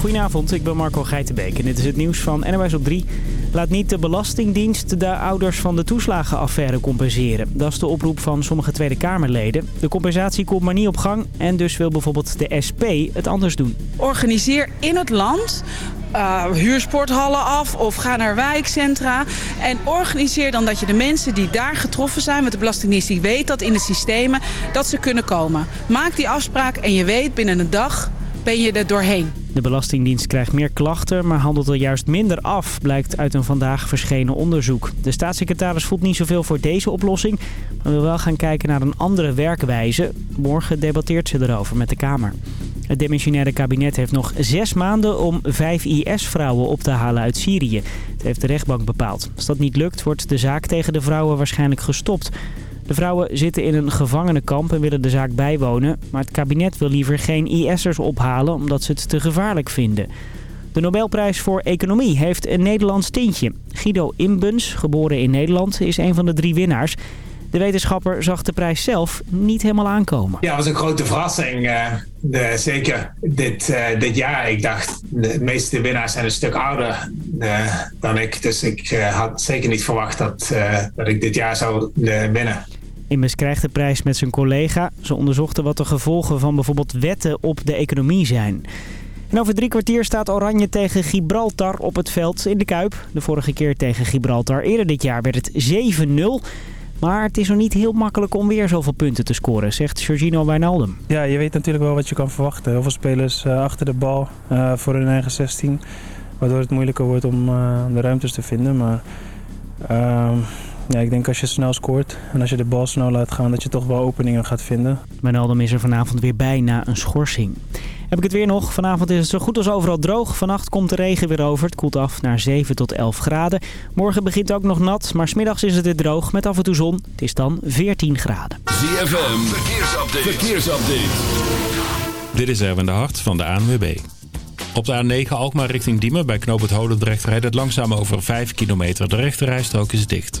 Goedenavond, ik ben Marco Geitenbeek en dit is het nieuws van NOS op 3. Laat niet de Belastingdienst de ouders van de toeslagenaffaire compenseren. Dat is de oproep van sommige Tweede Kamerleden. De compensatie komt maar niet op gang en dus wil bijvoorbeeld de SP het anders doen. Organiseer in het land uh, huursporthallen af of ga naar wijkcentra. En organiseer dan dat je de mensen die daar getroffen zijn met de Belastingdienst... die weet dat in de systemen, dat ze kunnen komen. Maak die afspraak en je weet binnen een dag ben je er doorheen. De Belastingdienst krijgt meer klachten, maar handelt er juist minder af, blijkt uit een vandaag verschenen onderzoek. De staatssecretaris voelt niet zoveel voor deze oplossing, maar wil wel gaan kijken naar een andere werkwijze. Morgen debatteert ze erover met de Kamer. Het demissionaire kabinet heeft nog zes maanden om vijf IS-vrouwen op te halen uit Syrië. Dat heeft de rechtbank bepaald. Als dat niet lukt, wordt de zaak tegen de vrouwen waarschijnlijk gestopt. De vrouwen zitten in een gevangenenkamp en willen de zaak bijwonen. Maar het kabinet wil liever geen IS'ers ophalen omdat ze het te gevaarlijk vinden. De Nobelprijs voor Economie heeft een Nederlands tintje. Guido Imbens, geboren in Nederland, is een van de drie winnaars. De wetenschapper zag de prijs zelf niet helemaal aankomen. Ja, dat was een grote verrassing. De, zeker dit, uh, dit jaar. Ik dacht, de meeste winnaars zijn een stuk ouder uh, dan ik. Dus ik had zeker niet verwacht dat, dat ik dit jaar zou winnen. Immers krijgt de prijs met zijn collega. Ze onderzochten wat de gevolgen van bijvoorbeeld wetten op de economie zijn. En over drie kwartier staat Oranje tegen Gibraltar op het veld in de Kuip. De vorige keer tegen Gibraltar eerder dit jaar werd het 7-0. Maar het is nog niet heel makkelijk om weer zoveel punten te scoren, zegt Sergino Wijnaldum. Ja, je weet natuurlijk wel wat je kan verwachten. Heel veel spelers uh, achter de bal uh, voor hun eigen 16. Waardoor het moeilijker wordt om uh, de ruimtes te vinden. Maar ehm, ja, ik denk als je snel scoort en als je de bal snel laat gaan... dat je toch wel openingen gaat vinden. Wijnaldum is er vanavond weer bij na een schorsing. Heb ik het weer nog. Vanavond is het zo goed als overal droog. Vannacht komt de regen weer over. Het koelt af naar 7 tot 11 graden. Morgen begint ook nog nat, maar smiddags is het weer droog met af en toe zon. Het is dan 14 graden. ZFM, verkeersupdate. verkeersupdate. Dit is Erwin de Hart van de ANWB. Op de A9 Alkmaar richting Diemen bij Knoop het Holendrecht rijdt het langzaam over 5 kilometer. De rechterrijstrook is dicht.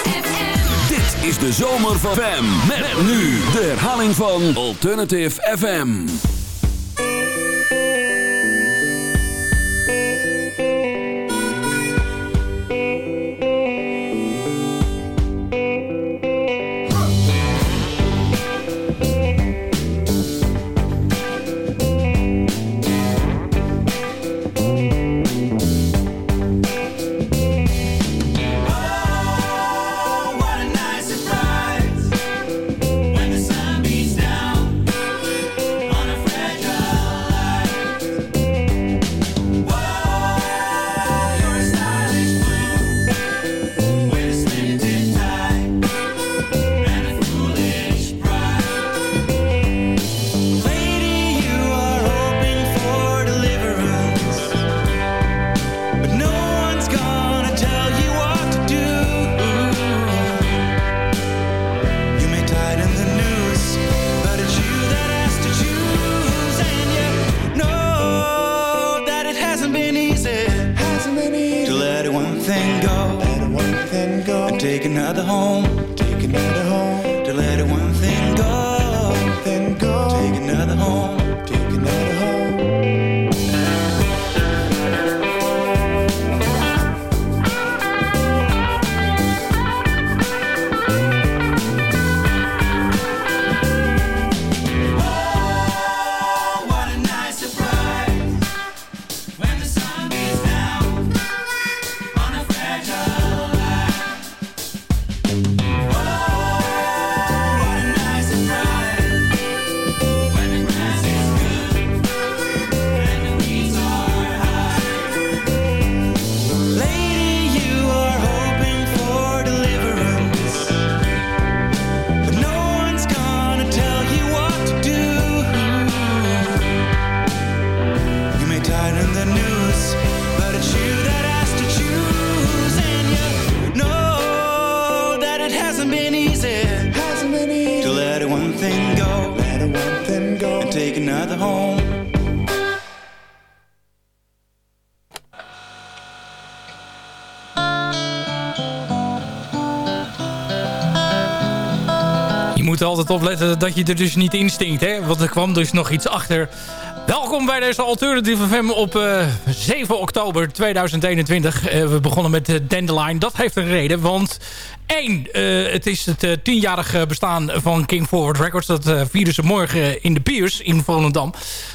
Is de zomer van FM. Met nu de herhaling van Alternative FM. Opletten dat je er dus niet instinkt, hè? Want er kwam dus nog iets achter. Welkom bij deze Alternative FM op eh, 7 oktober 2021. Eh, we begonnen met de Dandelion. Dat heeft een reden, want één, eh, het is het eh, tienjarige bestaan van King Forward Records. Dat eh, vieren ze morgen in de Piers in Volendam.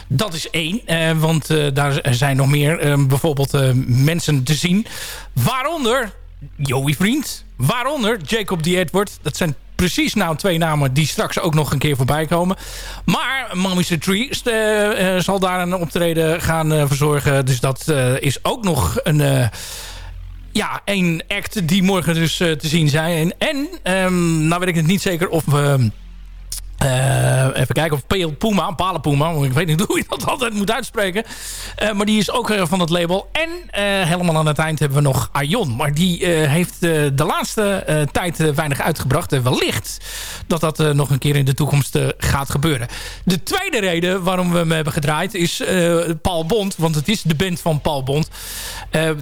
Dat is één, eh, want eh, daar zijn nog meer eh, bijvoorbeeld eh, mensen te zien. Waaronder Joey Vriend. Waaronder Jacob D. Edward. Dat zijn precies nou twee namen die straks ook nog een keer voorbij komen. Maar Mommy's a Tree eh, eh, zal daar een optreden gaan eh, verzorgen. Dus dat is ook nog een... ja, één act die morgen dus te zien zijn. En, en ehm, nou weet ik het niet zeker of we... eh, even kijken of Pale Puma, Pale Puma, ik weet niet hoe je dat altijd moet uitspreken. Eh, maar die is ook eh, van het label. En helemaal aan het eind hebben we nog Aion. Maar die heeft de laatste tijd weinig uitgebracht. En wellicht dat dat nog een keer in de toekomst gaat gebeuren. De tweede reden waarom we hem hebben gedraaid is Paul Bond. Want het is de band van Paul Bond.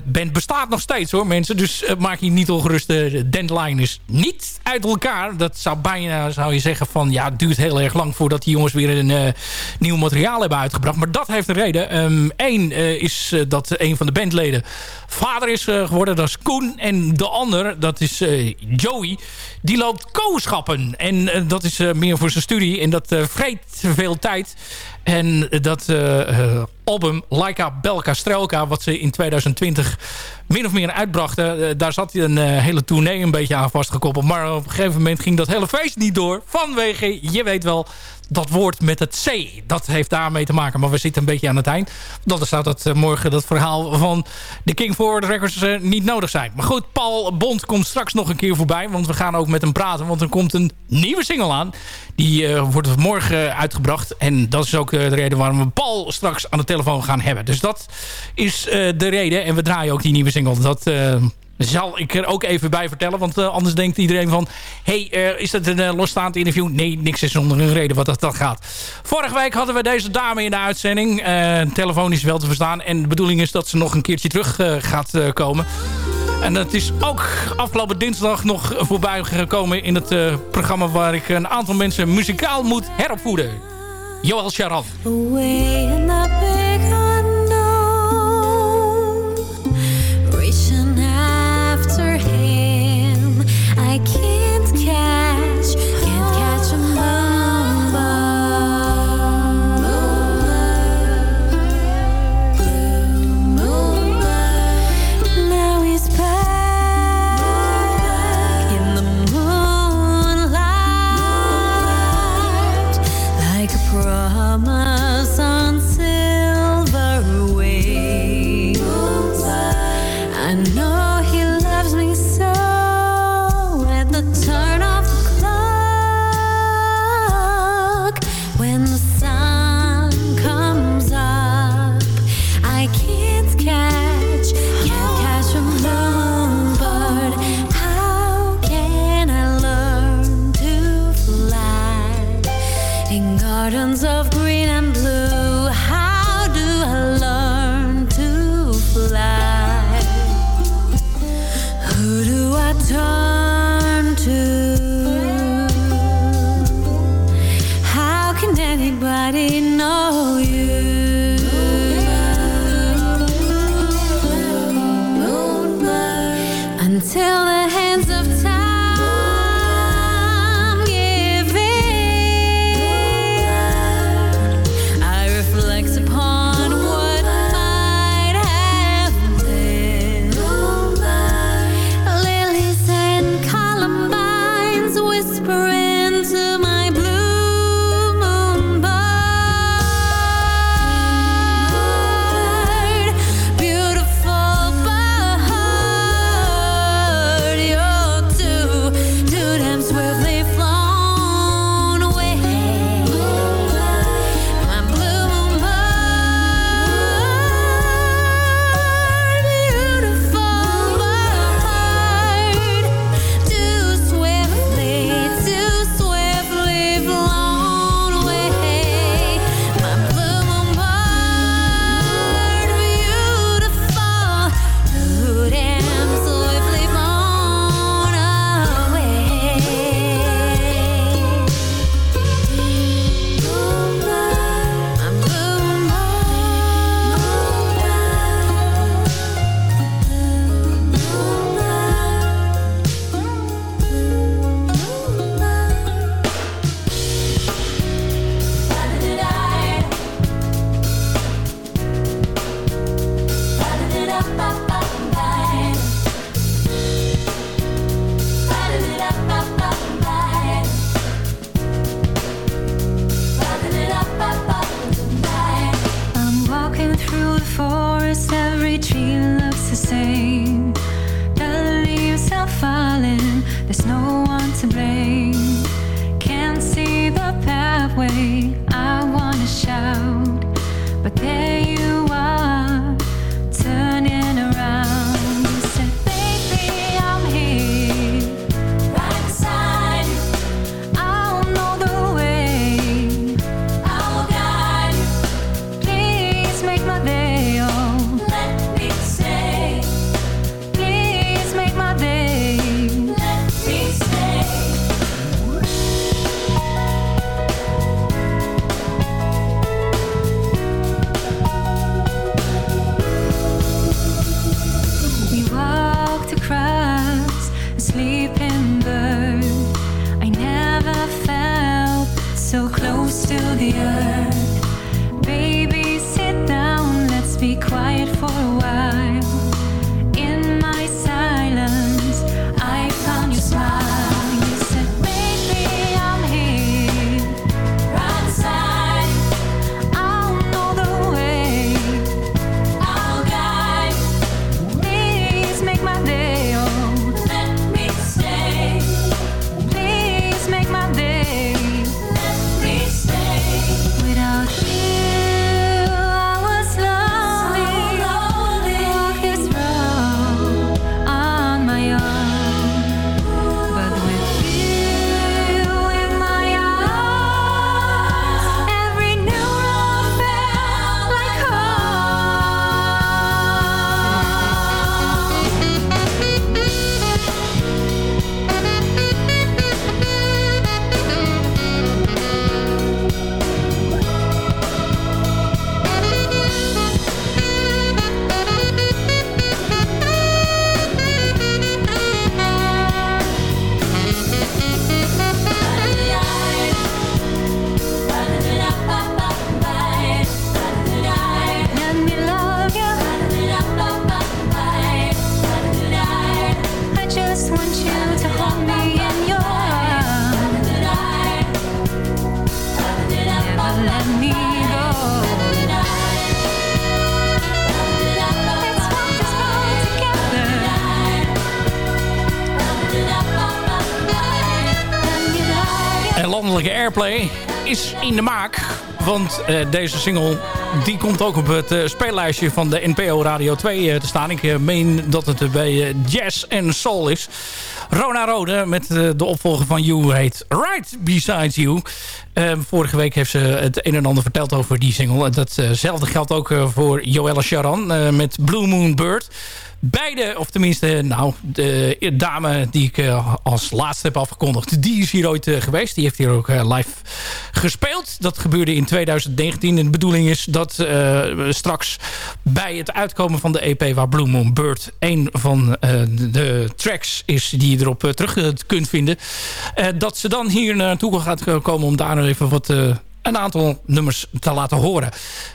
Band bestaat nog steeds hoor mensen. Dus maak je niet ongerust. De Dandelion is niet uit elkaar. Dat zou bijna zou je zeggen van ja duurt heel erg lang voordat die jongens weer een eh, nieuw materiaal hebben uitgebracht. Maar dat heeft een reden. Eén is eh, dat een van de bandleden vader is eh, geworden. Dat is Koen. En de ander, dat is eh, Joey. Die loopt kooschappen. En eh, dat is eh, meer voor zijn studie. En dat eh, vreet veel tijd. En dat eh, eh, album Laika Belka Strelka... wat ze in 2020 min of meer uitbrachten... eh, daar zat een eh, hele tournee een beetje aan vastgekoppeld. Maar op een gegeven moment ging dat hele feest niet door. Vanwege, je weet wel, dat woord met het C. Dat heeft daarmee te maken. Maar we zitten een beetje aan het eind. Dat eh, morgen dat verhaal van de King Forward Records eh, niet nodig zijn. Maar goed, Paul Bond komt straks nog een keer voorbij. Want we gaan ook met hem praten. Want er komt een nieuwe single aan. Die eh, wordt morgen uitgebracht. En dat is ook de reden waarom we Paul straks aan de telefoon gaan hebben. Dus dat is de reden. En we draaien ook die nieuwe single. Dat... zal ik er ook even bij vertellen. Want eh, anders denkt iedereen van... hey, eh, is dat een eh, losstaand interview? Nee, niks is zonder een reden wat dat, dat gaat. Vorige week hadden we deze dame in de uitzending. Telefonisch wel te verstaan. En de bedoeling is dat ze nog een keertje terug gaat komen. En dat is ook afgelopen dinsdag nog voorbij gekomen... in het programma waar ik een aantal mensen muzikaal moet heropvoeden. Joël Charan. Want eh, deze single die komt ook op het eh, speellijstje van de NPO Radio 2 eh, te staan. Ik meen dat het bij Jazz en Soul is. Rona Rode met de opvolger van You heet Right Beside You. Eh, vorige week heeft ze het een en ander verteld over die single. Datzelfde geldt ook voor Joelle Charan met Blue Moon Bird. Beide, of tenminste, nou, de dame die ik eh, als laatste heb afgekondigd... die is hier ooit eh, geweest. Die heeft hier ook eh, live gespeeld. Dat gebeurde in 2019. En de bedoeling is dat straks bij het uitkomen van de EP... waar Blue Moon Bird een van de tracks is... die je erop terug kunt vinden... dat ze dan hier naartoe gaat komen om daar even wat... een aantal nummers te laten horen.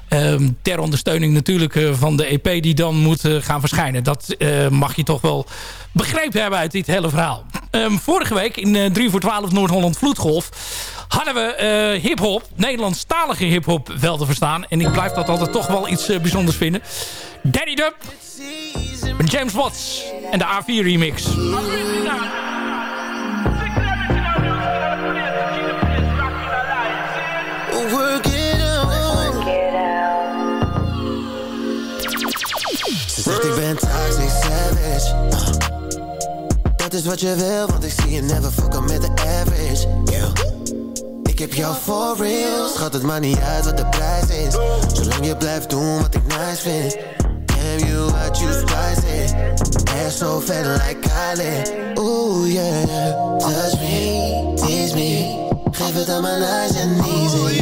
Ehm, ter ondersteuning natuurlijk eh, van de EP die dan moet eh, gaan verschijnen. Dat eh, mag je toch wel begrepen hebben uit dit hele verhaal. Ehm, vorige week in eh 3 voor 12 Noord-Holland Vloedgolf hadden we hip-hop, Nederlandstalige hip-hop wel te verstaan. En ik blijf dat altijd toch wel iets bijzonders vinden. Daddy Dub, James Watts en de A4 remix. Zegt ik ben toxic savage. Uh. Dat is wat je wil, want ik zie je never fucken met de average. Yeah. Ik heb jou for real, schat het maar niet uit wat de prijs is. Zolang je blijft doen wat ik nice vind. Damn you, I choose it. Ass so fat like Kylie. Ooh yeah, touch me, tease me. Geef het aan mijn eyes en easy.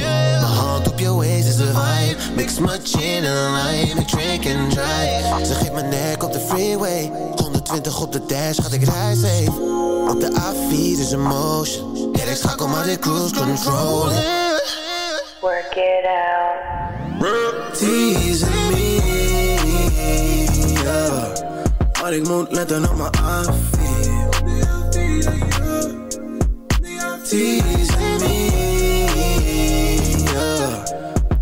Waist is de vibe. Mix my gin en lime, ik drink and drive. Ze geeft mijn nek op de freeway. 120 op de dash, gaat ik rij safe. Op de A4 is een motion. Ja, ik schakel maar de cruise control. Work it out. Teasing me, yeah. Maar ik moet letten op mijn afvier. Teasing me,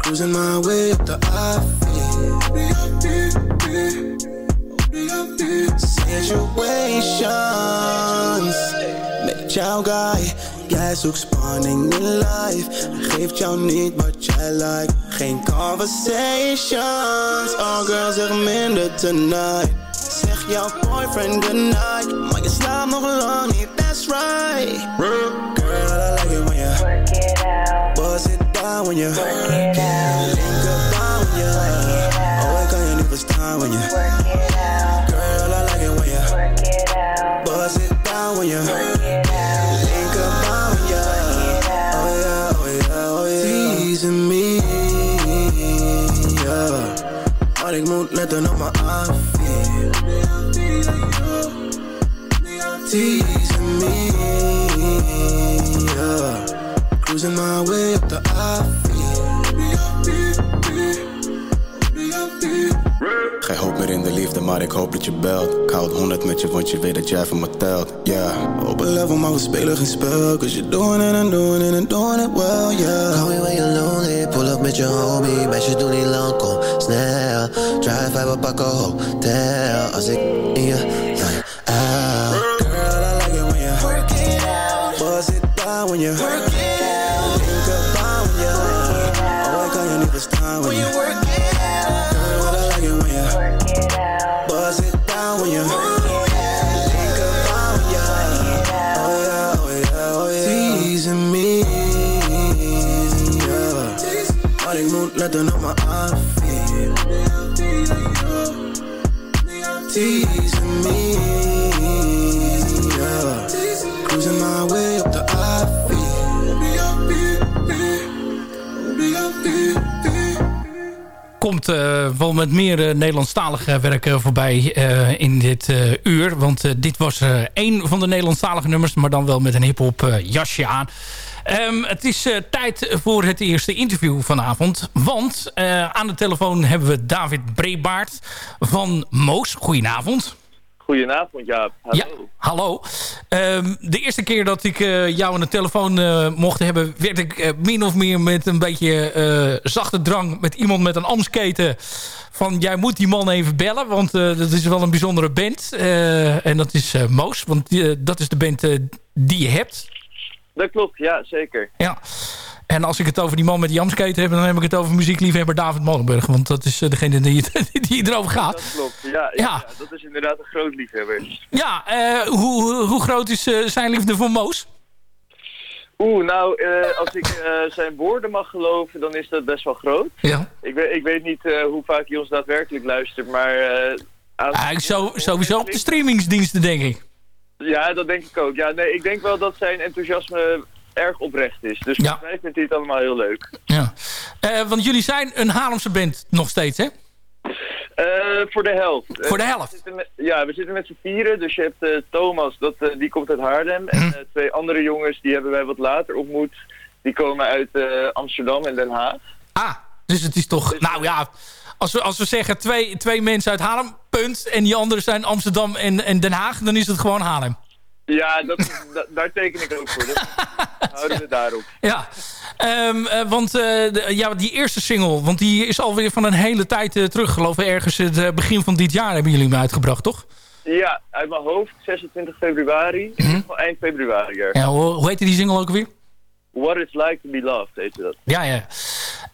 Cruising my way up the afvier. Situations met jouw guy. Jij zoekt spanning in life. Geeft jou niet wat jij like. Geen conversations. Oh girl, zeg minder tonight. Zeg jouw boyfriend goodnight. Maar je slaapt nog lang niet, that's right. Girl, out. Bust it down when you work it out. Link up down when you Oh, ik kan je niet verstaan when you work it out. Girl, I like it when you work it out. Bust it down when you work it out. Link up down when you Oh yeah, oh yeah, oh yeah. Teasing me, yeah. Maar ik moet letten op mijn outfit. Teasing Cruising my way up the Geen hoop meer in de liefde, maar ik hoop dat je belt. Ik houd 100 met je, want je weet dat jij van me telt. Yeah, op een level, maar we spelen geen spel. Cause you're doing it and doing it and doing it well, yeah. Call me when you're lonely, pull up met je homie. Meisjes doen niet lang, kom snel. Drive by, we pakken hotel. Als ik in je lijn out. Girl, I like it when you work it out. Buzz it down when you work it out. Op me, yeah. My way up the Komt eh, wel met meer uh, Nederlandstalige werken voorbij eh, in dit uur. Want dit was één van de Nederlandstalige nummers. Maar dan wel met een hiphop jasje aan. Ehm, het is eh, tijd voor het eerste interview vanavond. Want eh, aan de telefoon hebben we David Brebaert van Moos. Goedenavond. Goedenavond, Jaap. Hallo. Ja, hallo. Ehm, de eerste keer dat ik eh, jou aan de telefoon mocht hebben... werd ik min of meer met een beetje zachte drang... met iemand met een amsketen van... jij moet die man even bellen, want dat is wel een bijzondere band. En dat is Moos, want dat is de band die je hebt. Dat klopt, ja, zeker. Ja. En als ik het over die man met die amsketen heb... dan heb ik het over muziekliefhebber David Molenburg. Want dat is eh, degene die, die erover gaat. Dat klopt, ja, ja. ja, dat is inderdaad een groot liefhebber. Ja, eh, hoe, hoe groot is eh, zijn liefde voor Moos? Oeh, nou, als ik zijn woorden mag geloven, dan is dat best wel groot. Ja. Ik, weet, ik weet niet hoe vaak hij ons daadwerkelijk luistert, maar... aan- sowieso op de streamingsdiensten, denk ik. Ja, dat denk ik ook. Ja, nee, ik denk wel dat zijn enthousiasme erg oprecht is. Dus Ja. mij vindt hij het allemaal heel leuk. Ja. Eh, want jullie zijn een Haarlemse band nog steeds, hè? Eh, voor de helft. Voor de Eh, helft? we zitten met- ja, we zitten met z'n vieren. Dus je hebt Thomas, dat, die komt uit Haarlem. En Mhm. twee andere jongens, die hebben wij wat later ontmoet. Die komen uit Amsterdam en Den Haag. Ah, dus het is toch... Nou ja, als we, als we zeggen twee, twee mensen uit Haarlem, punt. En die anderen zijn Amsterdam en, en Den Haag, dan is het gewoon Haarlem. Ja, dat, da- daar teken ik ook voor. Dus houden we daarop. Ja, Ehm, eh, want eh, de- ja, die eerste single, want die is alweer van een hele tijd eh, terug. Geloof ik ergens het begin van dit jaar hebben jullie hem uitgebracht, toch? Ja, uit mijn hoofd, 26 februari. Geval eind februari. Ja, hoe, hoe heette die single ook weer? What It's Like To Be Loved, heet dat. Ja, ja.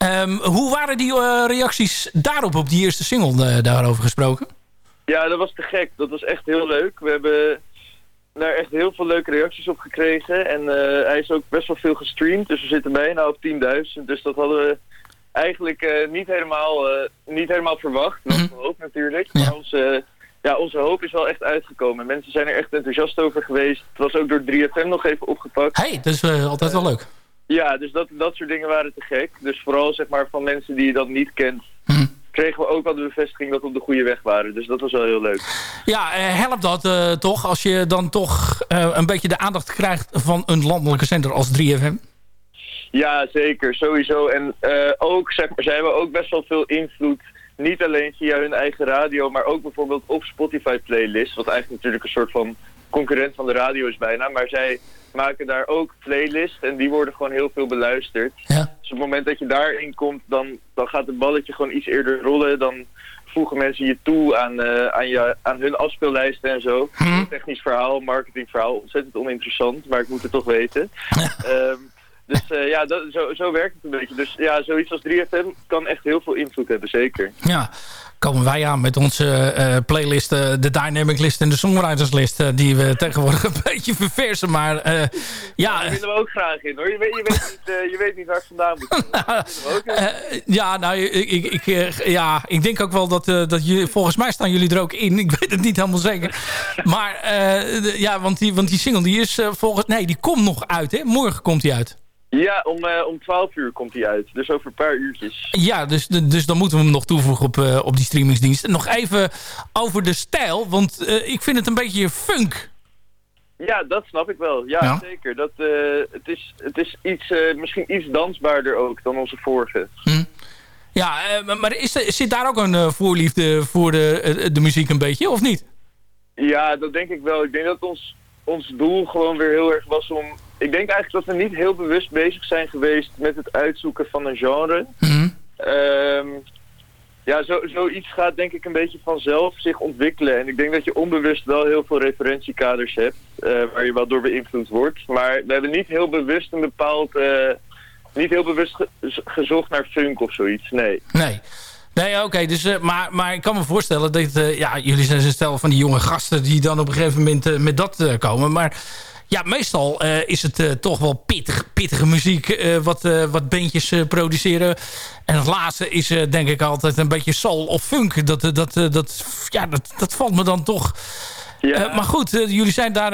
Ehm, hoe waren die eh, reacties daarop, op die eerste single eh, daarover gesproken? Ja, dat was te gek. Dat was echt heel leuk. We hebben daar echt heel veel leuke reacties op gekregen. En eh, hij is ook best wel veel gestreamd. Dus we zitten bijna op 10.000. Dus dat hadden we eigenlijk niet, helemaal, niet helemaal verwacht. Dat was hoop natuurlijk. Maar onze, ja, onze hoop is wel echt uitgekomen. Mensen zijn er echt enthousiast over geweest. Het was ook door 3FM nog even opgepakt. hey, dat is altijd wel leuk. Ja, dus dat, dat soort dingen waren te gek. Dus vooral zeg maar van mensen die je dan niet kent... kregen we ook al de bevestiging dat we op de goede weg waren. Dus dat was wel heel leuk. Ja, eh, helpt dat eh, toch als je dan toch eh, een beetje de aandacht krijgt van een landelijke zender als 3FM? Ja, zeker. Sowieso. En ook, zeg maar, zij hebben ook best wel veel invloed. Niet alleen via hun eigen radio, maar ook bijvoorbeeld op Spotify playlists. Wat eigenlijk natuurlijk een soort van concurrent van de radio is bijna. Maar zij maken daar ook playlists en die worden gewoon heel veel beluisterd. Ja. Dus op het moment dat je daarin komt, dan, dan gaat het balletje gewoon iets eerder rollen. Dan voegen mensen je toe aan, eh, aan, je, aan hun afspeellijsten en zo. Technisch verhaal, marketingverhaal, ontzettend oninteressant, maar ik moet het toch weten. Ehm, dus eh, ja, dat, zo, zo werkt het een beetje. Dus ja, zoiets als 3FM kan echt heel veel invloed hebben, zeker. Ja, komen wij aan met onze eh playlist, eh, de Dynamic List en de Songwriters List, eh, die we tegenwoordig een beetje verversen. Maar eh, ja, Daar willen we ook graag in hoor. Je weet, je weet, niet, eh, je weet niet waar het vandaan moet eh, ja, nou, ik, ik, ik, eh, ja, ik denk ook wel dat, eh, dat je, volgens mij staan jullie er ook in. Ik weet het niet helemaal zeker. Maar eh, ja, want die, want die single die is eh, volgens, nee, die komt nog uit, hè? Morgen komt die uit. Ja, om, eh, om 12 uur komt hij uit. Dus over een paar uurtjes. Ja, dus, dus dan moeten we hem nog toevoegen op, eh, op die streamingsdienst. Nog even over de stijl, want eh, ik vind het een beetje funk. Ja, dat snap ik wel. Ja, Ja. zeker. Dat, eh, het is, het is iets, eh, misschien iets dansbaarder ook dan onze vorige. Ja, eh, maar- is, zit daar ook een voorliefde voor de, de muziek een beetje, of niet? Ja, dat denk ik wel. Ik denk dat ons, ons doel gewoon weer heel erg was om... Ik denk eigenlijk dat we niet heel bewust bezig zijn geweest met het uitzoeken van een genre. Ehm, ja, zo, zoiets gaat denk ik een beetje vanzelf zich ontwikkelen. En ik denk dat je onbewust wel heel veel referentiekaders hebt, eh, waar je wel door beïnvloed wordt. Maar we hebben niet heel bewust een bepaald... eh, niet heel bewust ge- gezocht naar funk of zoiets, nee. Nee. Nee, oké. dus, eh, maar, maar ik kan me voorstellen dat... ja, jullie zijn een stel van die jonge gasten... die dan op een gegeven moment met dat komen. Maar ja, meestal eh, is het eh, toch wel pittig, pittige muziek... eh, wat, wat bandjes produceren. En het laatste is denk ik altijd een beetje soul of funk. Dat, dat, dat, ja, dat, dat valt me dan toch... Eh, maar goed, jullie zijn daar,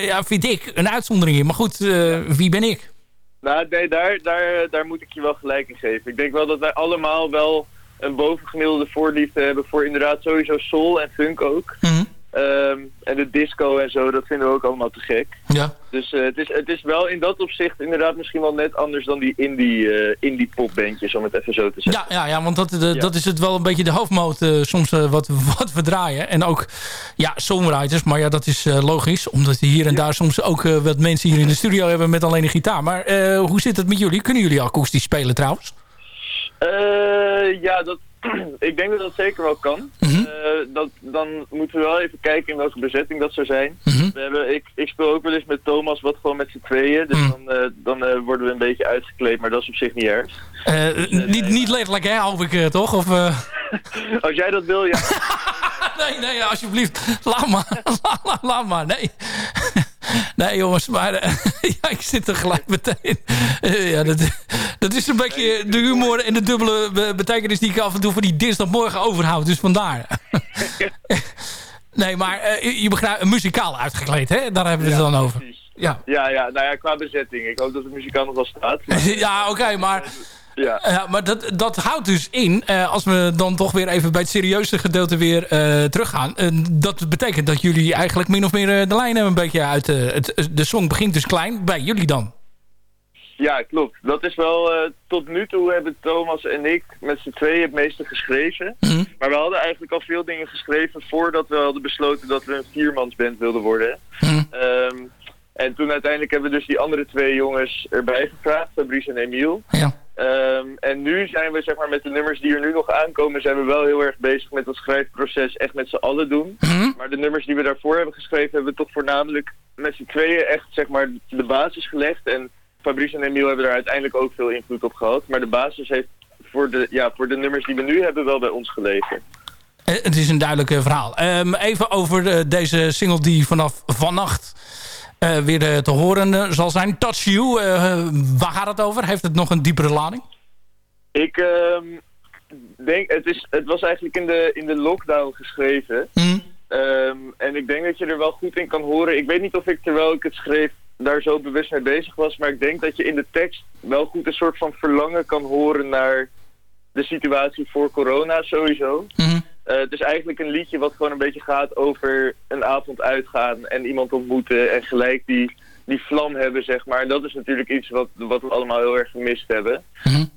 ja, vind ik, een uitzondering in. Maar goed, wie ben ik? Nou, nee, daar, daar, daar moet ik je wel gelijk in geven. Ik denk wel dat wij allemaal wel een bovengemiddelde voorliefde hebben voor inderdaad sowieso soul en funk ook. Ehm, en de disco en zo, dat vinden we ook allemaal te gek. Ja. Dus eh, het, is, het is wel in dat opzicht inderdaad misschien wel net anders dan die indie, eh, indie popbandjes, om het even zo te zeggen. Ja, ja, ja want dat, dat is het wel een beetje de hoofdmoot eh, soms wat, wat we draaien. En ook, ja, songwriters. Maar ja, dat is logisch. Omdat hier en daar soms ook wat mensen hier in de studio hebben met alleen een gitaar. Maar hoe zit het met jullie? Kunnen jullie akoestisch spelen trouwens? Eh, ja, dat, ik denk dat dat zeker wel kan. Eh, dat, dan moeten we wel even kijken in welke bezetting dat zou zijn. we hebben, ik, ik speel ook wel eens met Thomas wat gewoon met z'n tweeën. Dus dan, eh, dan eh, worden we een beetje uitgekleed, maar dat is op zich niet erg. Niet, niet letterlijk, hè, hoop ik toch? Of, Als jij dat wil, ja. nee, nee, alsjeblieft. Laat maar. Laat, laat, laat maar, nee. Nee, jongens, maar ja, ik zit er gelijk meteen. Ja, dat, dat is een beetje de humor en de dubbele be- betekenis die ik af en toe voor die dinsdagmorgen overhoud. Dus vandaar. nee, maar eh, je- begrijpt, muzikaal uitgekleed, hè? Daar hebben we het dan over. Ja, Ja, ja, nou ja, qua bezetting. Ik hoop dat de muzikaal nog wel staat. ja oké, maar... Ja. Ja, maar dat, dat houdt dus in, eh, als we dan toch weer even bij het serieuze gedeelte weer eh, teruggaan. dat betekent dat jullie eigenlijk min of meer de lijnen een beetje uit... het, de song begint dus klein, bij jullie dan. Ja, klopt. Dat is wel, eh, tot nu toe hebben Thomas en ik met z'n tweeën het meeste geschreven. Maar we hadden eigenlijk al veel dingen geschreven voordat we hadden besloten dat we een viermansband wilden worden. Ehm, en toen uiteindelijk hebben we dus die andere twee jongens erbij gevraagd, Fabrice en Emiel. Ja. Ehm, en nu zijn we zeg maar met de nummers die er nu nog aankomen, zijn we wel heel erg bezig met dat schrijfproces echt met z'n allen doen. Maar de nummers die we daarvoor hebben geschreven, hebben we toch voornamelijk met z'n tweeën echt zeg maar de basis gelegd. En Fabrice en Emiel hebben daar uiteindelijk ook veel invloed op gehad. Maar de basis heeft voor de, ja, voor de nummers die we nu hebben wel bij ons gelegen. Eh, het is een duidelijk eh, verhaal. Ehm, even over eh, deze single die vanaf vannacht weer te horen zal zijn. Touch You, waar gaat het over? Heeft het nog een diepere lading? Ik ehm, denk, het, is, het was eigenlijk in de, in de lockdown geschreven. Ehm, en ik denk dat je er wel goed in kan horen. Ik weet niet of ik terwijl ik het schreef daar zo bewust mee bezig was. Maar ik denk dat je in de tekst wel goed een soort van verlangen kan horen naar de situatie voor corona sowieso. Eh, het is eigenlijk een liedje wat gewoon een beetje gaat over een avond uitgaan en iemand ontmoeten en gelijk die, die vlam hebben, zeg maar. En dat is natuurlijk iets wat, wat we allemaal heel erg gemist hebben.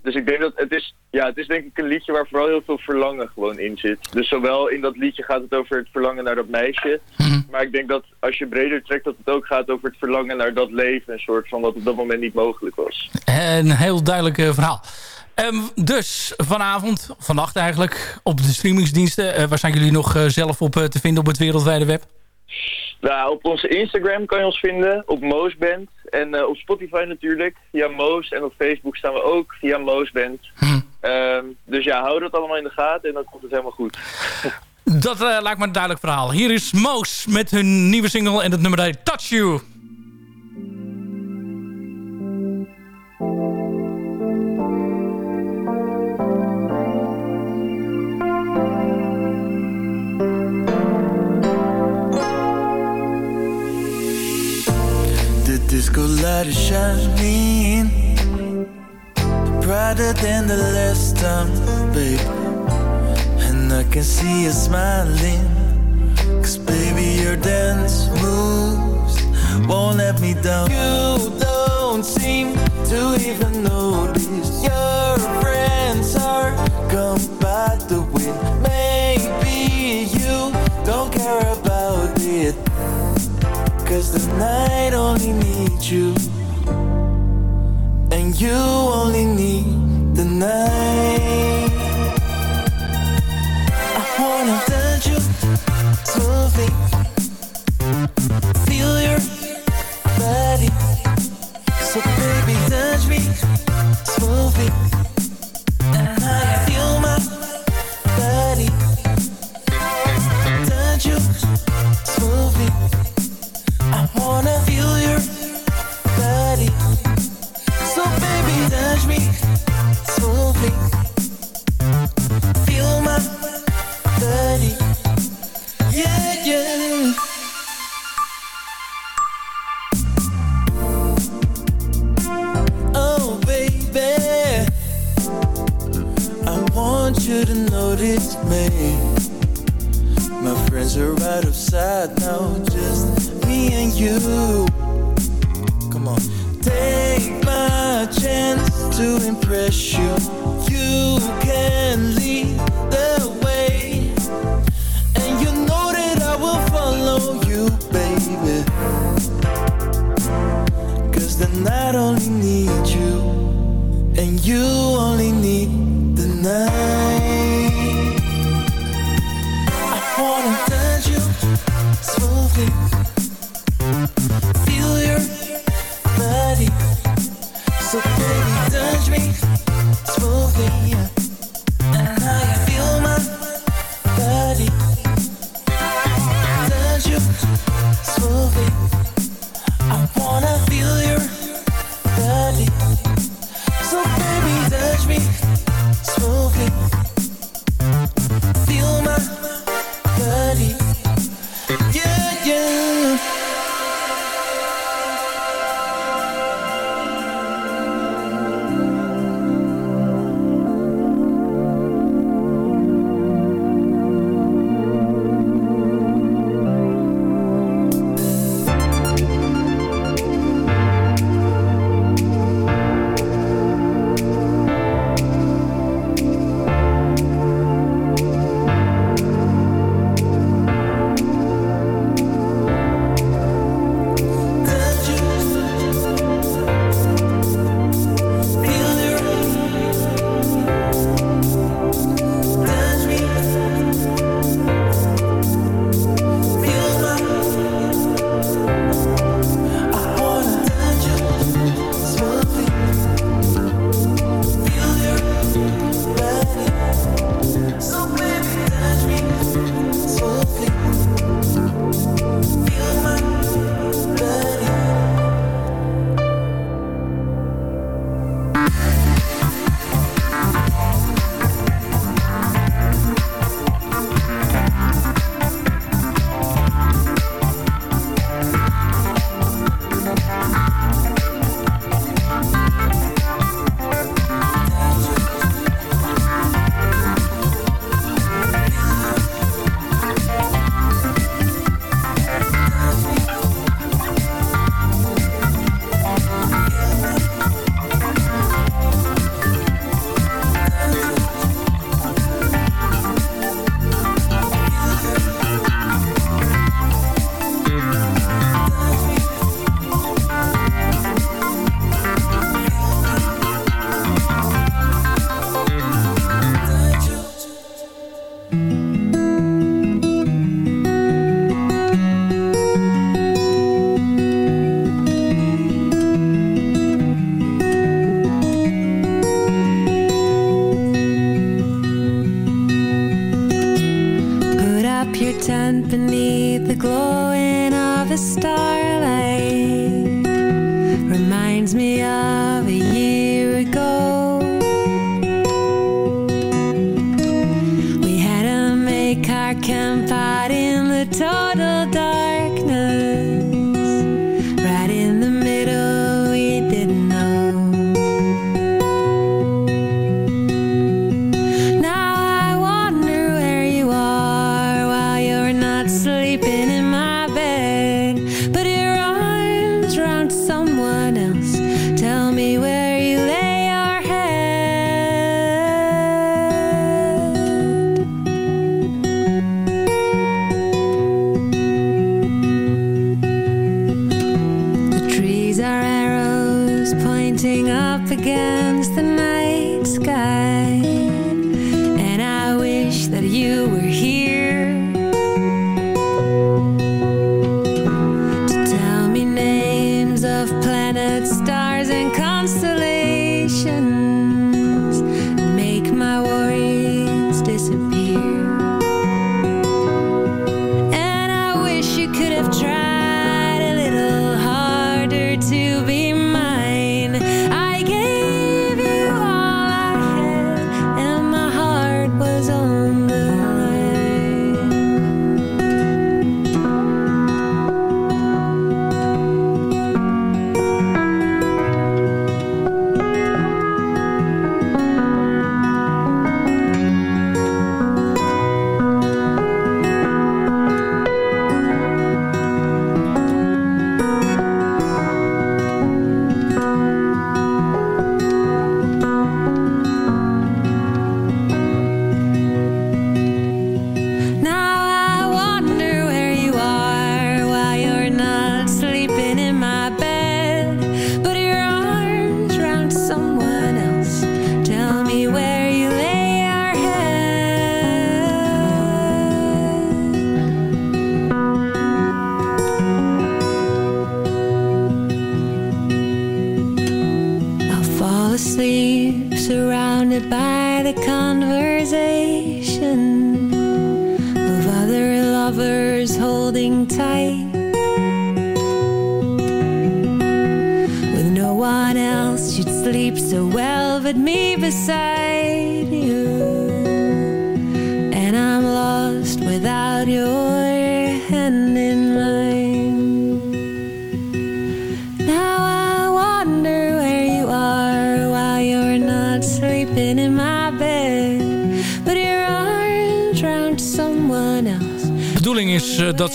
Dus ik denk dat het is, ja, het is denk ik een liedje waar vooral heel veel verlangen gewoon in zit. Dus zowel in dat liedje gaat het over het verlangen naar dat meisje, Maar ik denk dat als je breder trekt dat het ook gaat over het verlangen naar dat leven. Een soort van wat op dat moment niet mogelijk was. Een heel duidelijk eh, verhaal. Ehm, dus vanavond, vannacht eigenlijk, op de streamingsdiensten. eh, waar zijn jullie nog eh, zelf op te vinden op het wereldwijde web? Nou, op onze Instagram kan je ons vinden, op Moosband. En op Spotify natuurlijk, via Moos. En op Facebook staan we ook via Moosband. Ehm, dus ja, hou dat allemaal in de gaten en dan komt het helemaal goed. Dat eh, lijkt me een duidelijk verhaal. Hier is Moos met hun nieuwe single en het nummer heet Touch You. The disco light is shining brighter than the last time, babe. I can see you smiling. Cause baby, your dance moves won't let me down. You don't seem to even notice your friends are gone by the wind. Maybe you don't care about it. Cause the night only needs you. And you only need the night. Smoothly. Feel your body.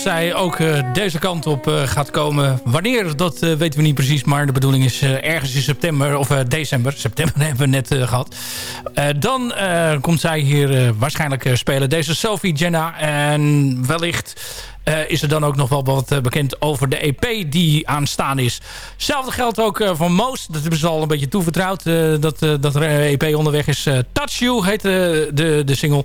Zij ook eh, deze kant op eh, gaat komen. Wanneer, dat eh, weten we niet precies. Maar de bedoeling is ergens in september of december. September hebben we net eh, gehad. Eh, dan komt zij hier waarschijnlijk spelen. Deze Sophie Jenna. En wellicht is er dan ook nog wel wat bekend over de EP die aanstaan is. Hetzelfde geldt ook eh, van Moos. Dat ze al een beetje toevertrouwd. dat, dat er een EP onderweg is. Touch You heet de, de single.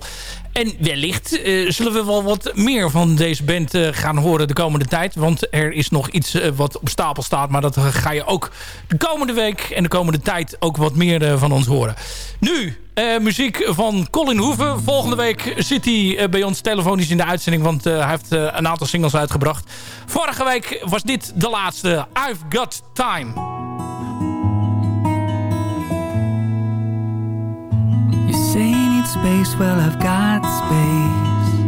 En wellicht eh, zullen we wel wat meer van deze band eh, gaan horen de komende tijd. Want er is nog iets eh, wat op stapel staat. Maar dat ga je ook de komende week en de komende tijd ook wat meer van ons horen. Nu, muziek van Colin Hoeven. Volgende week zit hij bij ons telefonisch in de uitzending. Want hij heeft een aantal singles uitgebracht. Vorige week was dit de laatste. I've Got Time. Space, well, I've got space.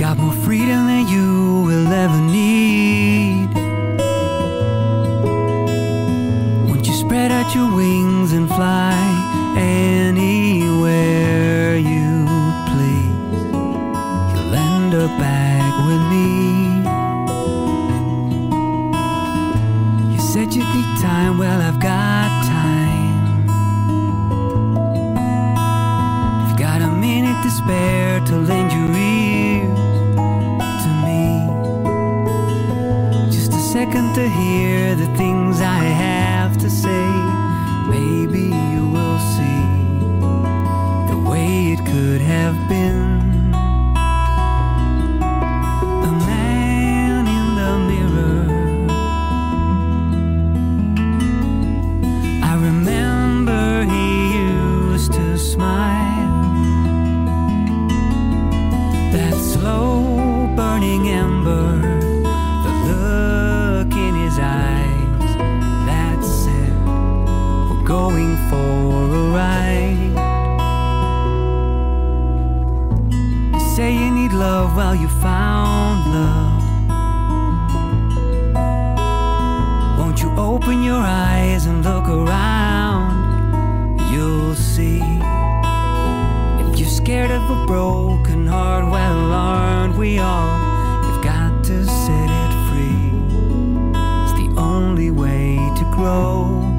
Got more freedom than you will ever need. To hear the things I have to say. Maybe you will see the way it could have been. Love, well, you found love. Won't you open your eyes and look around? You'll see. If you're scared of a broken heart, well, aren't we all? You've got to set it free. It's the only way to grow.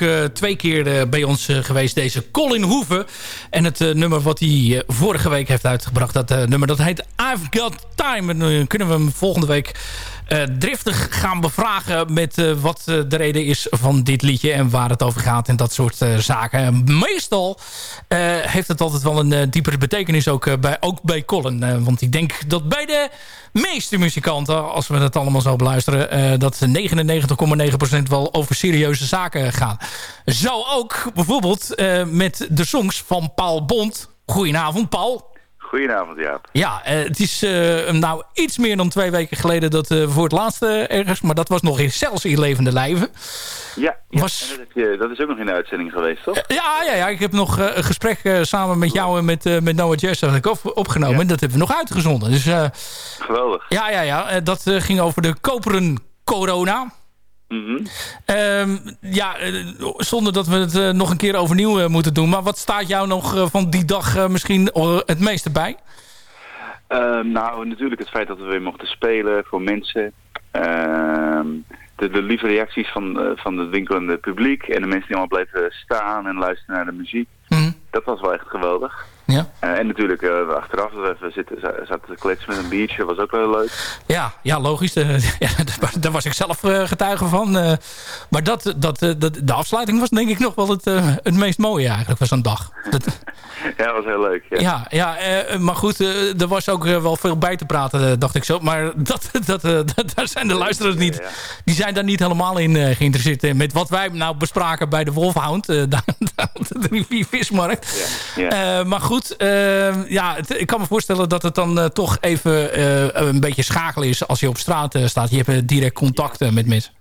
Eh, twee keer eh, bij ons eh, geweest, deze Colin Hoeven. En het nummer wat hij vorige week heeft uitgebracht, dat nummer dat heet I've Got Time. En kunnen we hem volgende week eh, driftig gaan bevragen met eh, wat eh, de reden is van dit liedje en waar het over gaat en dat soort zaken. En meestal heeft het altijd wel een diepere betekenis ook, bij, ook bij Colin. Want ik denk dat bij de meeste muzikanten, als we het allemaal zo beluisteren, dat 99,9% wel over serieuze zaken gaan. Zo ook bijvoorbeeld met de songs van Paul Bond. Goedenavond, Paul. Goedenavond, Jaap. Ja, eh, het is eh, nou iets meer dan twee weken geleden dat eh, voor het laatste ergens, maar dat was nog in, zelfs in levende lijven. Ja, ja. Was- dat, je, dat is ook nog in de uitzending geweest, toch? Ja, ja, ja, ik heb nog een gesprek samen met jou en met, met Noah heb ik op- opgenomen. En dat hebben we nog uitgezonden. Dus Geweldig. ja, ja, ja, dat ging over de koperen corona. Mhm. Ehm, ja, eh, zonder dat we het eh, nog een keer overnieuw eh, moeten doen. Maar wat staat jou nog van die dag misschien het meeste bij? Ehm, nou, natuurlijk het feit dat we weer mochten spelen voor mensen. Ehm, de, de lieve reacties van, van het winkelende publiek. En de mensen die allemaal bleven staan en luisteren naar de muziek. Dat was wel echt geweldig. Ja. Eh, en natuurlijk eh, achteraf we zitten, za- zaten te kletsen met een biertje. was ook wel heel leuk. Ja, ja logisch. Eh, ja, daar- was ik zelf getuige van. Maar dat, dat, dat, de afsluiting was denk ik nog wel het, het meest mooie eigenlijk van zo'n dag. Dat, Ja, dat was heel leuk. Ja. ja, ja maar goed, er was ook wel veel bij te praten, dacht ik zo. Maar dat, dat, daar zijn de luisteraars niet. Die zijn daar niet helemaal in geïnteresseerd. Met wat wij nou bespraken bij de Wolfhound, daar, daar op de rivier Vismarkt. Ja. Eh, maar goed, eh, ja, het- ik kan me voorstellen dat het dan eh, toch even eh, een beetje schakelen is als je op straat eh, staat. Je hebt direct contact eh, met mensen.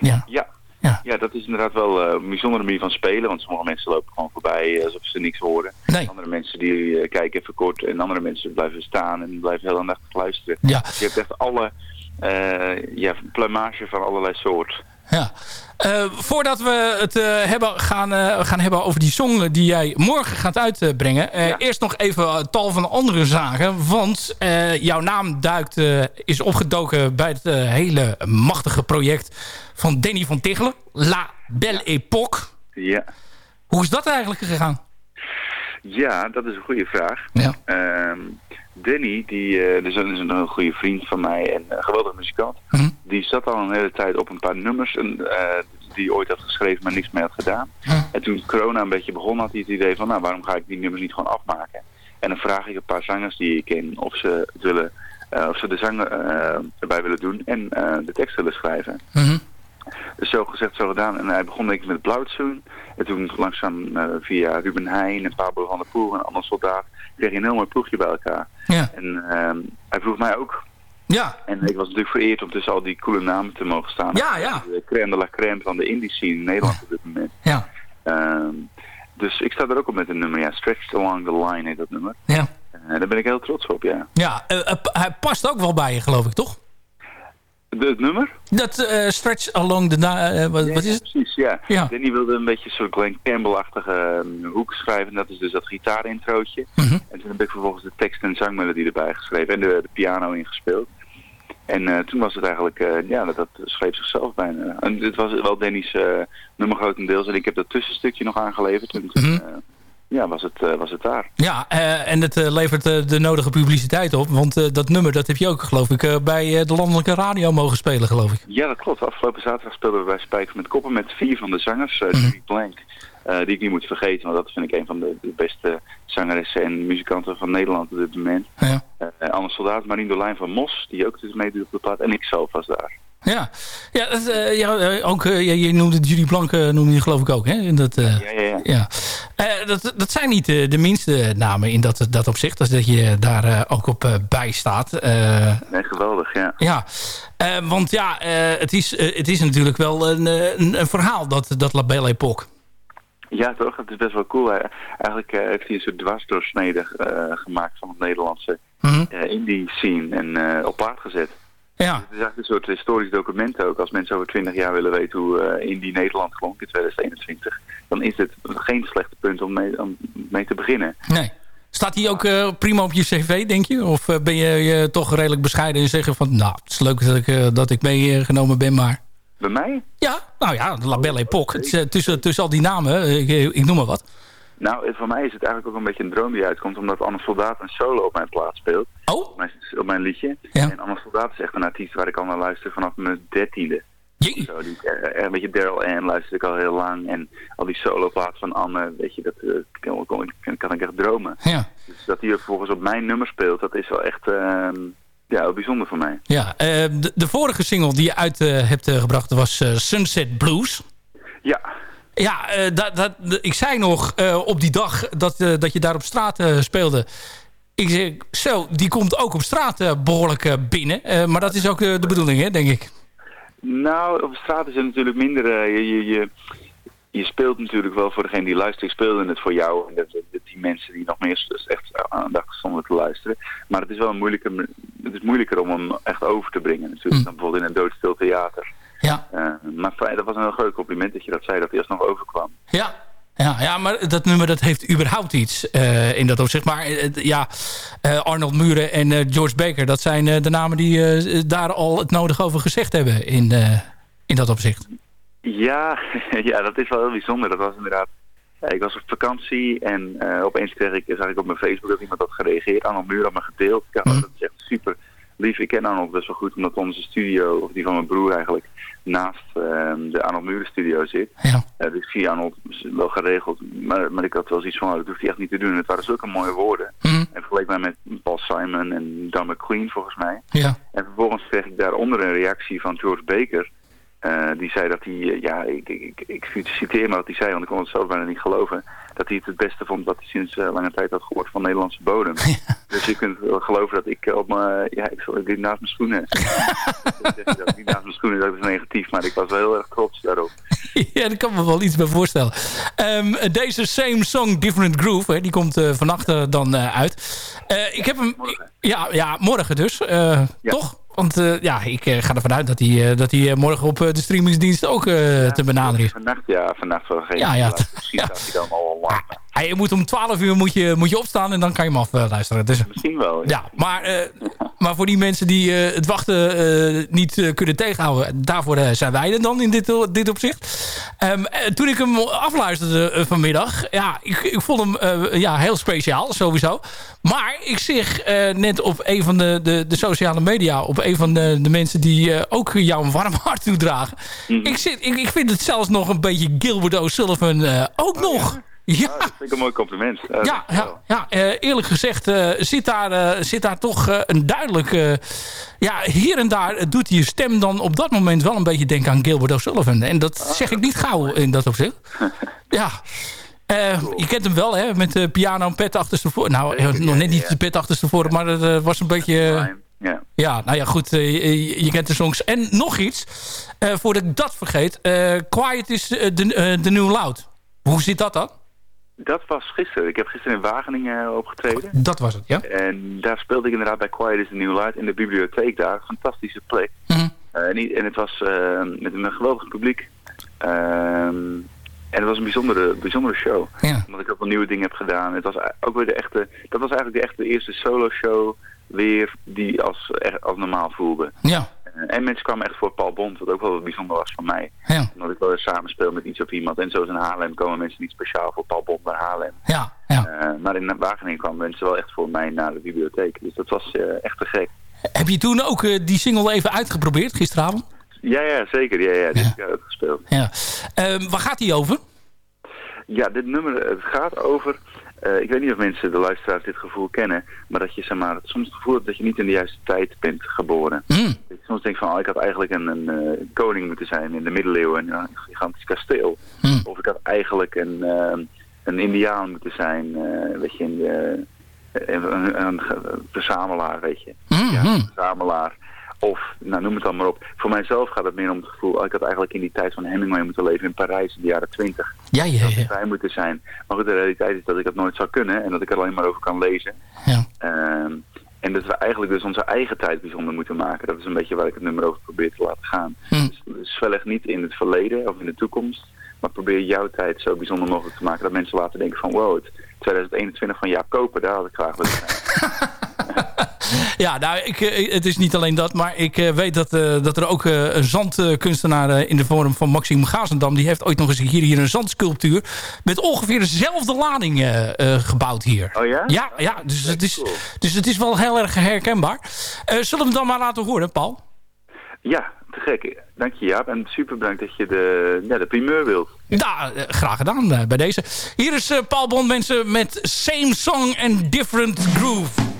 Ja. Ja. Ja. ja, dat is inderdaad wel een bijzondere manier van spelen. Want sommige mensen lopen gewoon voorbij alsof ze niks horen. Andere mensen die kijken even kort. En andere mensen blijven staan en blijven heel aandachtig luisteren. Ja. Je hebt echt alle ja, plumage van allerlei soorten. Ja. Eh, voordat we het eh, hebben, gaan, eh, gaan hebben over die song die jij morgen gaat uitbrengen. Eerst nog even tal van andere zaken. Want jouw naam duikt, is opgedoken bij het hele machtige project van Danny van Tichelen. La Belle Époque. Ja. Hoe is dat eigenlijk gegaan? Ja, dat is een goede vraag. Ja. Ehm, Danny, die eh, dus is een heel goede vriend van mij en een geweldige muzikant. Die zat al een hele tijd op een paar nummers en, eh, die hij ooit had geschreven, maar niks mee had gedaan. En toen corona een beetje begon, had hij het idee van, nou, waarom ga ik die nummers niet gewoon afmaken? En dan vraag ik een paar zangers die ik ken of ze willen, eh, of ze de zang eh, erbij willen doen en eh, de tekst willen schrijven. Dus zo gezegd, zo gedaan. En hij begon denk ik met Blauwtsoen. En toen langzaam eh, via Ruben Heijn en Pablo van der Poel en ander soldaat kreeg hij een heel mooi ploegje bij elkaar. Ja. En ehm, hij vroeg mij ook. Ja. En ik was natuurlijk vereerd om tussen al die coole namen te mogen staan. Ja, ja. De crème de la crème van de indie scene in Nederland op dit moment. Ja. Ehm, dus ik sta er ook op met een nummer, ja. Stretched Along the Line heet dat nummer. Ja. En daar ben ik heel trots op, ja. Ja, eh, eh, hij past ook wel bij je, geloof ik, toch? Het nummer? Dat eh, Stretch Along the... eh, wat, wat is het? Precies, ja. Ja. Danny wilde een beetje een soort Glenn Campbell-achtige ehm, hoek schrijven. En dat is dus dat gitaarintrootje. Mhm. En toen heb ik vervolgens de tekst en zangmelodie erbij geschreven. En de, de piano ingespeeld. En eh, toen was het eigenlijk, eh, ja, dat, dat schreef zichzelf bijna. En dit was wel Danny's eh, nummer grotendeels. En ik heb dat tussenstukje nog aangeleverd. En toen, Mhm. eh, ja, was het, eh, was het daar. Ja, eh, en het eh, levert de nodige publiciteit op. Want dat nummer dat heb je ook, geloof ik, bij de landelijke radio mogen spelen, geloof ik. Ja, dat klopt. Afgelopen zaterdag speelden we bij Spijker met Koppen met vier van de zangers. Uh, Julie Blank, die ik niet moet vergeten, want dat vind ik een van de, de beste zangeressen en muzikanten van Nederland op dit moment. Ja. Eh, Anne Soldaat, Marien Dolijn van Mos, die ook dus meedoet op de plaat. En ik zelf was daar. Ja, ja, dat, eh, ja eh, ook, eh, je, noemde Judy Blank, eh, noemde je geloof ik ook, hè? In dat, Ja, ja, ja. ja. Dat, dat zijn niet de minste namen in dat, dat opzicht. Dus dat je daar ook op bij staat. Nee, geweldig, ja. ja, want ja, het, is, het is natuurlijk wel een, een, een verhaal, dat, dat La Belle Époque. Ja, toch? Het is best wel cool. Eigenlijk heeft hij een soort dwarsdoorsnede gemaakt van het Nederlandse Mhm. eh, indie scene en op paard gezet. Ja. Het is eigenlijk een soort historisch document ook. Als mensen over 20 jaar willen weten hoe eh, indie Nederland klonk in 2021, dan is dit geen slechte punt om mee, om mee te beginnen. Nee. Staat hij ook eh, prima op je cv, denk je? Of eh, ben je eh, toch redelijk bescheiden en zeggen van... nou, het is leuk dat ik, dat ik meegenomen ben, maar... Bij mij? Ja, nou ja, de La Belle Époque. Het is, eh, tussen, tussen al die namen, ik, ik noem maar wat. Nou, eh, voor mij is het eigenlijk ook een beetje een droom die uitkomt, omdat Anne Soldaat een solo op mijn plaat speelt. Oh? Op mijn, op mijn liedje. En Anne Soldaat is echt een artiest waar ik al naar luister vanaf mijn dertiende. Zo, die, een beetje Daryl Ann luister ik al heel lang. En al die soloplaat van Anne, weet je, dat eh, kan, kan, ik echt dromen. Ja. Dus dat hij ook volgens op mijn nummer speelt, dat is wel echt ehm, ja, bijzonder voor mij. Ja, eh, de, de vorige single die je uit eh, hebt gebracht was Sunset Blues. Ja. Ja, eh, dat, dat, ik zei nog eh, op die dag dat, eh, dat je daar op straat speelde... Ik zeg, zo, die komt ook op straat eh, behoorlijk eh, binnen. Maar dat is ook de bedoeling, hè, denk ik. Nou, op straat is het natuurlijk minder. je, je, je, je speelt natuurlijk wel voor degene die luistert. Ik speelde het voor jou en de, de, die mensen die nog meer dus echt aandachtig stonden te luisteren. Maar het is wel een moeilijke, het is moeilijker om hem echt over te brengen natuurlijk. Dan bijvoorbeeld in een doodstil theater. Ja. Eh, maar dat was een heel groot compliment dat je dat zei, dat hij alsnog overkwam. Ja. Ja, ja, maar dat nummer dat heeft überhaupt iets eh, in dat opzicht. Maar eh, ja, Arnold Muren en George Baker... dat zijn de namen die daar al het nodige over gezegd hebben in, in dat opzicht. Ja, ja, dat is wel heel bijzonder. Dat was inderdaad... ja, ik was op vakantie en opeens kreeg ik, zag ik op mijn Facebook dat iemand had gereageerd. Arnold Muur had me gedeeld. Ja, Dat is echt super lief. Ik ken Arnold best wel goed, omdat onze studio, of die van mijn broer eigenlijk, naast ehm, de Arnold Muren studio zit. Ja. Eh, dus via Arnold is het wel geregeld. Maar, maar ik had wel zoiets van, oh, dat hoeft hij echt niet te doen. Het waren zulke mooie woorden. En vergeleek mij met Paul Simon en Dan McQueen volgens mij. Ja. En vervolgens kreeg ik daaronder een reactie van George Baker. Eh, die zei dat hij, eh, ja, ik, ik, ik, ik citeer maar wat hij zei, want ik kon het zelf bijna niet geloven. Dat hij het het beste vond wat hij sinds eh, lange tijd had gehoord van Nederlandse bodem. Dus je kunt wel geloven dat ik op mijn, ja, ik, ik liep naast mijn schoenen. dat niet naast mijn schoenen, dat is negatief, maar ik was wel heel erg trots daarop. ja, daar kan me wel iets bij voorstellen. Ehm, deze Same Song, Different Groove, hè, die komt eh, vannacht dan uit. Ik heb hem... Ja, ja, morgen dus. Toch? Want eh, ja, ik eh, ga ervan uit dat hij, eh, dat hij morgen op de streamingsdienst ook te benaderen is. Vannacht, ja, vannacht wel geen. Ja, ja. Misschien staat hij dan al lang. Je moet om 12 uur moet je, moet je opstaan en dan kan je hem afluisteren. Dus, Misschien wel. ja, maar, eh, maar voor die mensen die eh, het wachten eh, niet eh, kunnen tegenhouden... daarvoor eh, zijn wij er dan in dit, dit opzicht. Ehm, eh, toen ik hem afluisterde eh, vanmiddag, ja, ik, ik vond hem eh, ja, heel speciaal, sowieso. Maar ik zeg eh, net op een van de, de, de sociale media, op een van de, de mensen die eh, ook jou een warm hart toedragen. ik, zit, ik, ik vind het zelfs nog een beetje Gilbert O'Sullivan eh, ook nog. Ja, dat vind ik een mooi compliment. Eh, ja, ja, ja eh, eerlijk gezegd eh, zit, daar, zit daar toch een duidelijk... eh, ja, hier en daar doet je stem dan op dat moment wel een beetje denken aan Gilbert O'Sullivan. En dat zeg ik niet gauw in dat opzicht. ja. Je kent hem wel, hè? Met de piano en pet achterstevoren. Nou, nog net niet de pet achterstevoren, maar eh, was een beetje... Ja. ja, nou ja, goed. je, je kent de songs. En nog iets, voordat ik dat vergeet. Quiet is de de New Loud. Hoe zit dat dan? Dat was gisteren. Ik heb gisteren in Wageningen eh, opgetreden. Dat was het, ja. En daar speelde ik inderdaad bij Quiet is the New Light in de bibliotheek daar. Fantastische plek. Mhm. Eh, en, het was eh, met een geweldig publiek. Ehm, en het was een bijzondere, bijzondere show. Ja. Omdat ik ook wel nieuwe dingen heb gedaan. Het was ook weer de echte, dat was eigenlijk de echte eerste solo show weer die als, als normaal voelde. Ja. Eh, En mensen kwamen echt voor Paul Bond, wat ook wel bijzonder was voor mij. Ja. Omdat ik wel eens samenspeel met iets of iemand. En zoals in Haarlem komen mensen niet speciaal voor Paul Bond naar Haarlem. Ja, Eh, maar in Wageningen kwamen mensen wel echt voor mij naar de bibliotheek. Dus dat was eh, echt te gek. Heb je toen ook die single even uitgeprobeerd gisteravond? Ja, ja, zeker. Ja, ja, die heb ik uitgespeeld. Ja. Ehm, waar gaat die over? Ja, dit nummer, het gaat over... eh, ik weet niet of mensen, de luisteraars, dit gevoel kennen. Maar dat je zeg maar, soms het gevoel hebt dat je niet in de juiste tijd bent geboren. Hmm. Dat je soms denkt van, oh, ik had eigenlijk een, een eh, koning moeten zijn in de middeleeuwen. In een gigantisch kasteel. Hmm. Of ik had eigenlijk een, eh, een indiaan moeten zijn. eh, weet je, in de, een, verzamelaar, weet je. Hmm, Ja, een verzamelaar. Of, nou noem het dan maar op. Voor mijzelf gaat het meer om het gevoel, oh, ik had eigenlijk in die tijd van Hemingway moeten leven in Parijs in de jaren twintig. Ja, ja, ja. vrij moeten zijn. Maar goed, de realiteit is dat ik dat nooit zou kunnen en dat ik er alleen maar over kan lezen. Ja. Ehm, en dat we eigenlijk dus onze eigen tijd bijzonder moeten maken. Dat is een beetje waar ik het nummer over probeer te laten gaan. Dus, dus wellicht niet in het verleden of in de toekomst, maar probeer jouw tijd zo bijzonder mogelijk te maken dat mensen laten denken van wow, het 2021 van Jaap Koper, daar had ik graag willen zijn. Ja, nou, ik, eh, het is niet alleen dat, maar ik eh, weet dat, eh, dat er ook een zandkunstenaar in de vorm van Maxime Gazendam... die heeft ooit nog eens hier, hier een zandsculptuur met ongeveer dezelfde lading gebouwd hier. Oh ja? Ja, ja dus, het is, dus het is wel heel erg herkenbaar. Zullen we hem dan maar laten horen, Paul? Ja, te gek. Dank je Jaap en super bedankt dat je de, ja, de primeur wilt. Ja, graag gedaan bij deze. Hier is Paul Bond, mensen, met Same Song and Different Groove.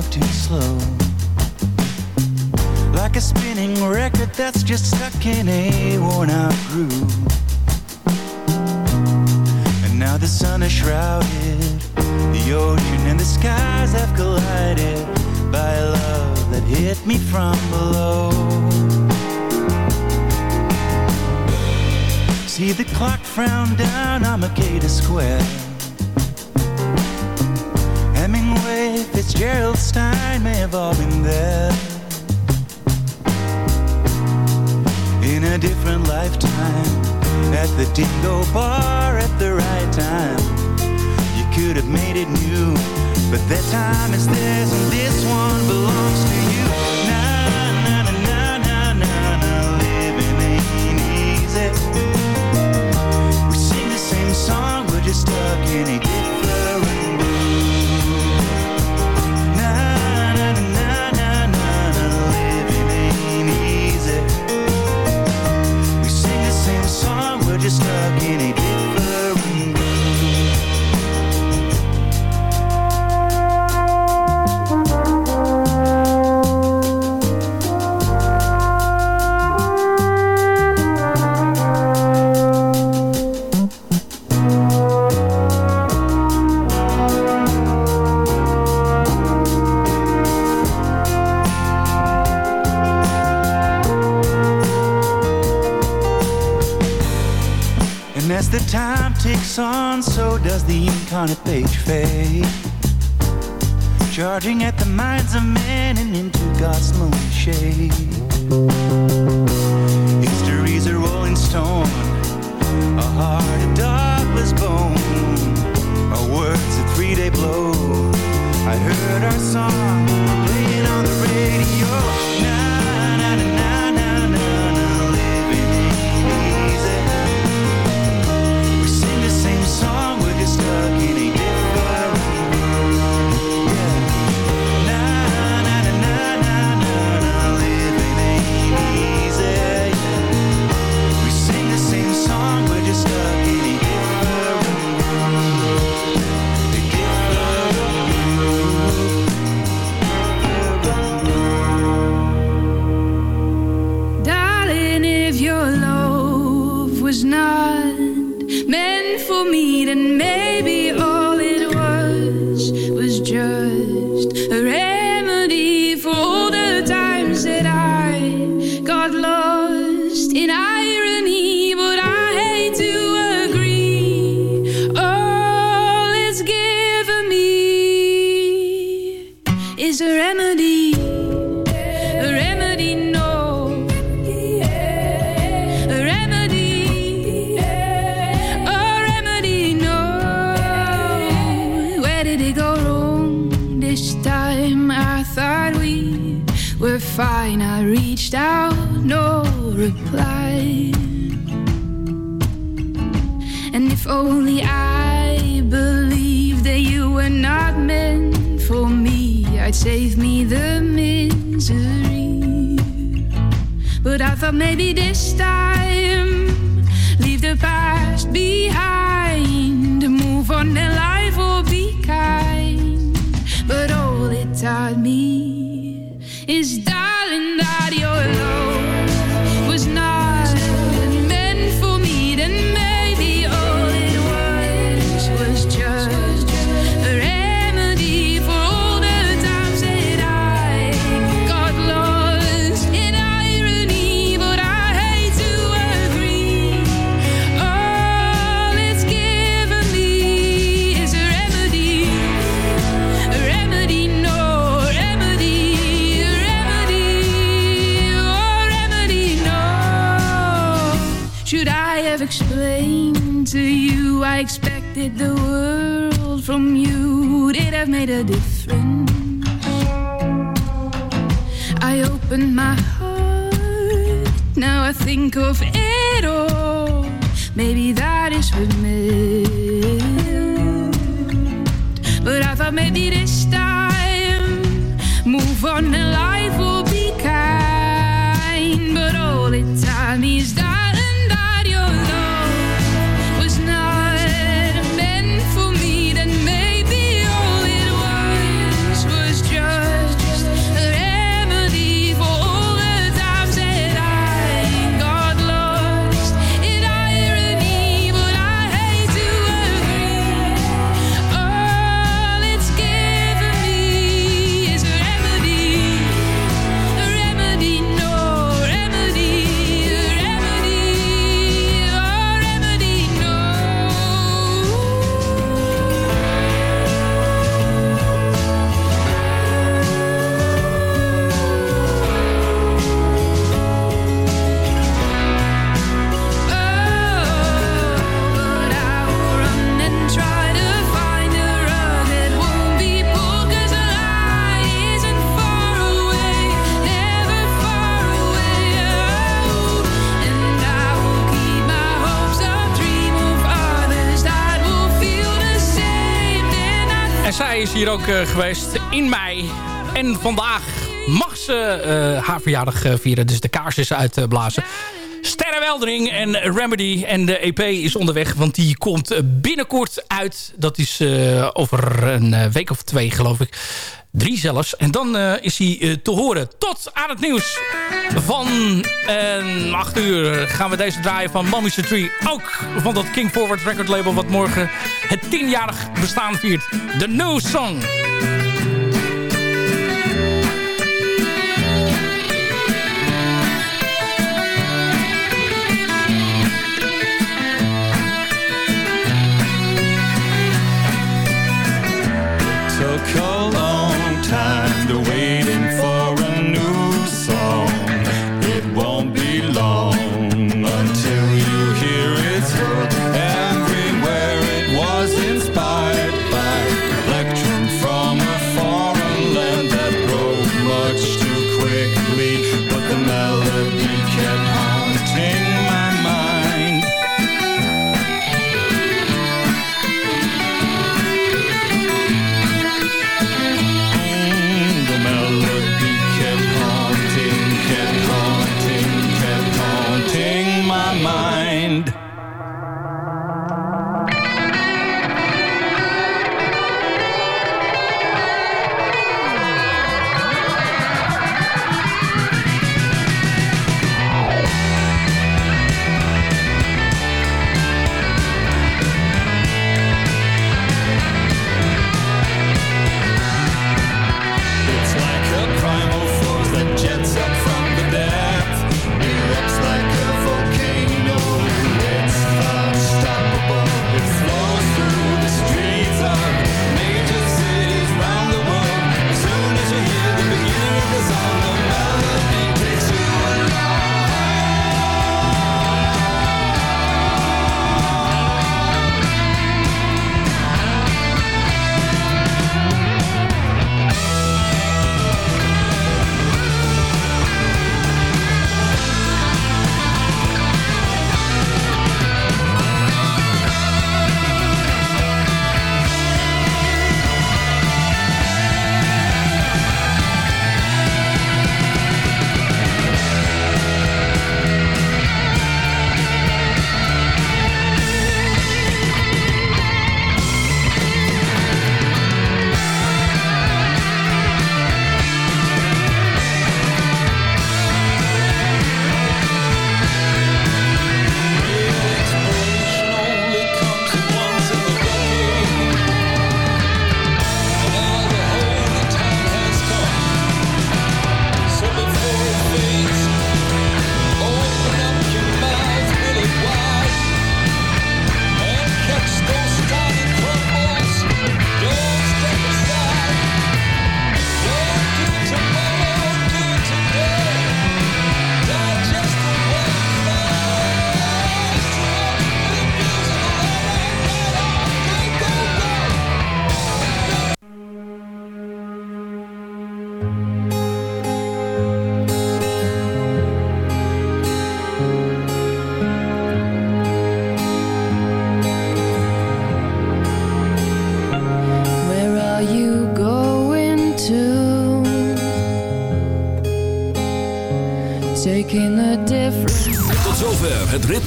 Talk too slow. Like a spinning record that's just stuck in a worn out groove. And now the sun is shrouded, the ocean and the skies have collided by a love that hit me from below. See the clock frown down on Makeda Square. Hemingway, Fitzgerald, Stein may have all been there. In a different lifetime, at the Dingo Bar at the right time. You could have made it new, but that time is theirs and this one belongs to you. Na na na na na na na, living ain't easy. We sing the same song, we're just stuck in a different your love was not meant for me, then maybe reached out, no reply. And if only I believed that you were not meant for me, I'd save me the misery. But I thought maybe this time, leave the past behind, move on and Would it have made a difference? I opened my heart, now I think of it all. Maybe that is what meant. But I thought maybe this time, move on and life will be kind. But all it taught me is that is hier ook eh, geweest in mei. En vandaag mag ze eh, haar verjaardag eh, vieren. Dus de kaarsjes uitblazen. Sterrenweldering en Remedy. En de EP is onderweg, want die komt binnenkort uit. Dat is over een week of twee, geloof ik. Drie zelfs. En dan eh, is hij eh, te horen. Tot aan het nieuws van eh 8 uur gaan we deze draaien van Mommy's Tree. Ook van dat King Forward record label wat morgen het tienjarig bestaan viert. The New Song.